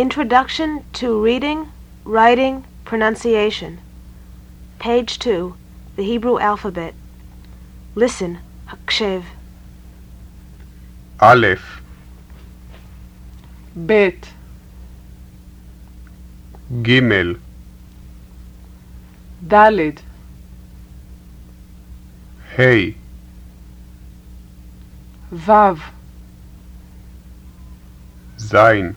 Introduction to Reading, Writing, Pronunciation. Page 2, the Hebrew alphabet. Listen, Hakshev. Aleph. Bet. Gimel. Dalid. Hey. Vav. Zain.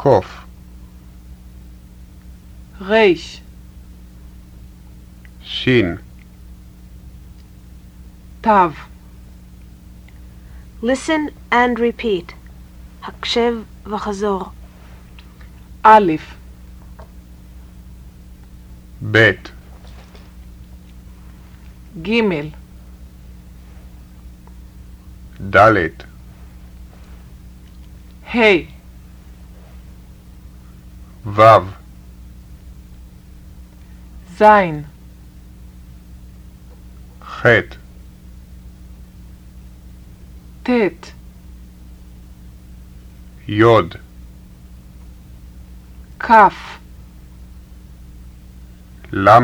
ק', ר', ש', ת', Listen and repeat. הקשב וחזור. א', ב', ג', ד', ה', ו', ז', ח', ט', י', כ', ל',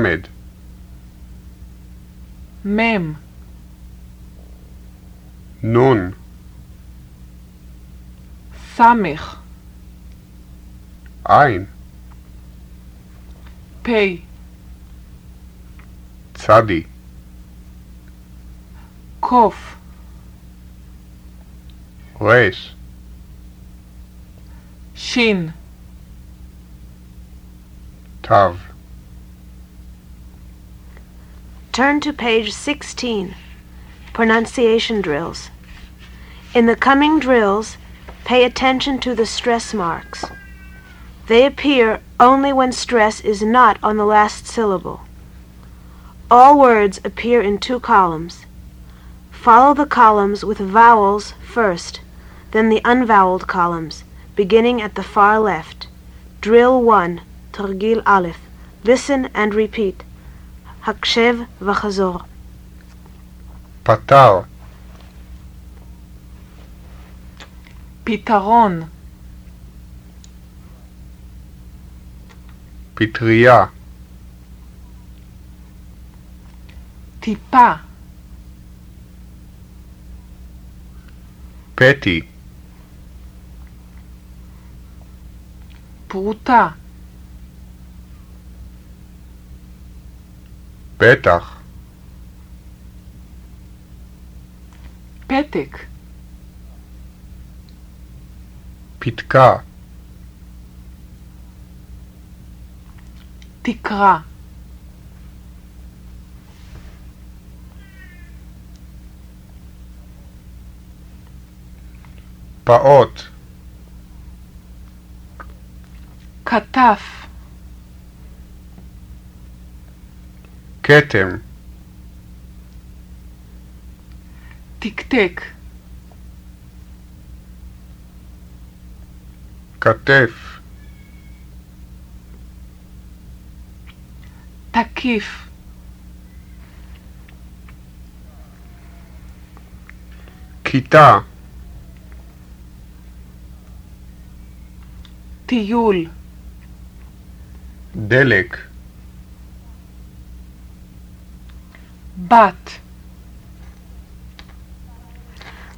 מ', נ', ס', ע', פ', צדי, ק', ר', ש', ת', Turn to page 16. Pronunciation drills. In the coming drills, pay attention to the stress marks. They appear only when stress is not on the last syllable. All words appear in two columns. Follow the columns with vowels first, then the unvoweled columns, beginning at the far left. Drill 1, תרגיל א'. Listen and repeat. הקשב וחזור. פתר, פתרון, פטריה, טיפה, פתי, פרוטה, פתח, פתק, פתקה, תקרה, פעוט, כתף, כתם, תקתק, כתף, תקיף, כיתה, טיול, דלק, בת,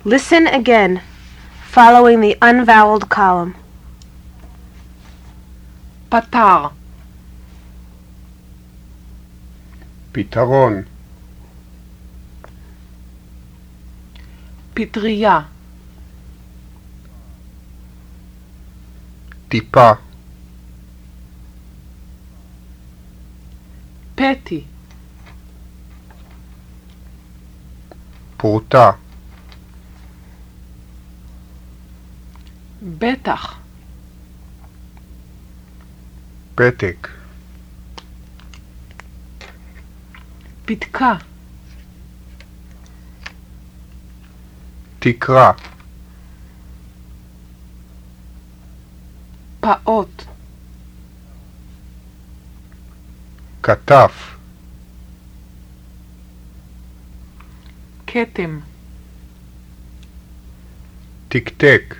Listen again, following the unvoweled column. פתר, פתרון, פטריה, טיפה, פתי, פרוטה, בטח. פתק, פתקה. תקרה, פעוט. כתף, כתם. תקתק,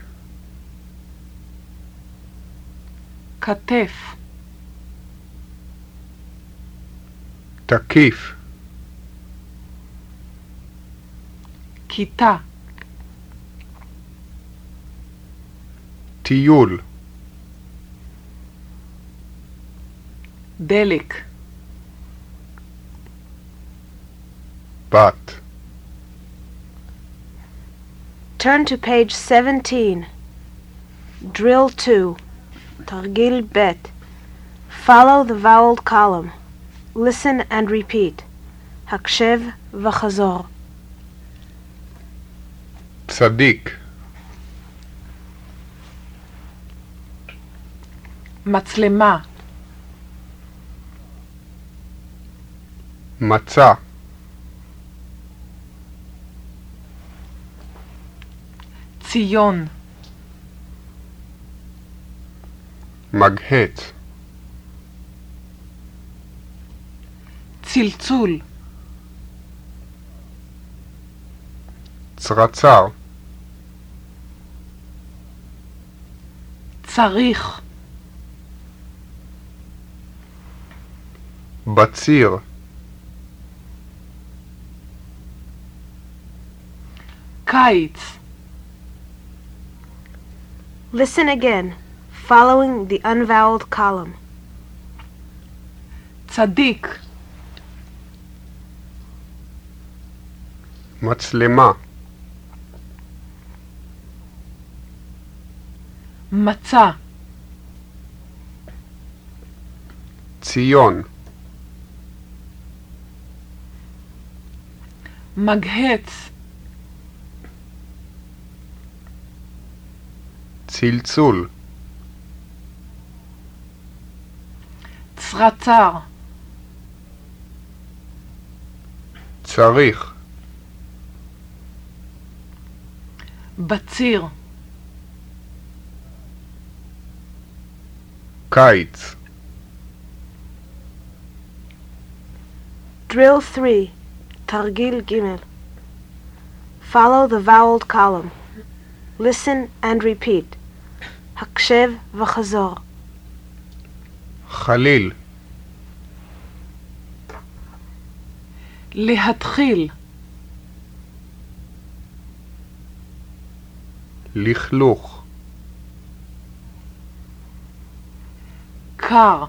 כתף. תקיף, כיתה. טיול, דלק. בת, Turn to page 17. Drill 2. תרגיל ב'. Follow the voweled column. Listen and repeat. הקשב וחזור. צדיק, מצלמה. מצה, ציון. מגהץ, צלצול. צרצר, צריך. בציר, קיץ. Listen again, following the unvoweled column. צדיק. מצלמה, מצה. ציון, מגהץ. צלצול, צרצר. צריך, בציר. קיץ, Drill 3. תרגיל ג'. Follow the voweled column. Listen and repeat. הקשב וחזור. חליל, להתחיל. לכלוך, קר.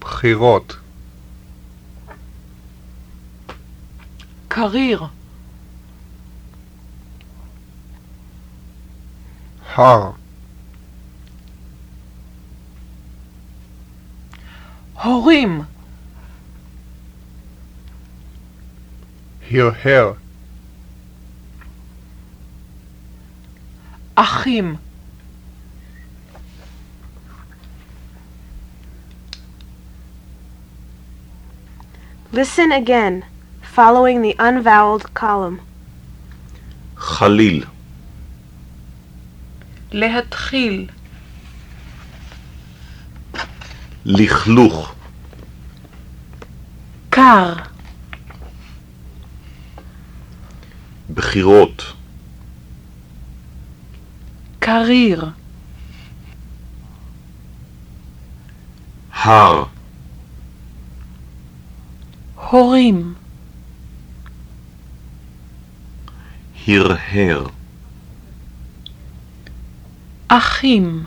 בחירות, קריר. הר, הורים. הרהר, אחים. Listen again, following the unvoweled column. חליל, להתחיל. לכלוך, קר. בחירות, קריר. הר, הורים. הרהר, אחים.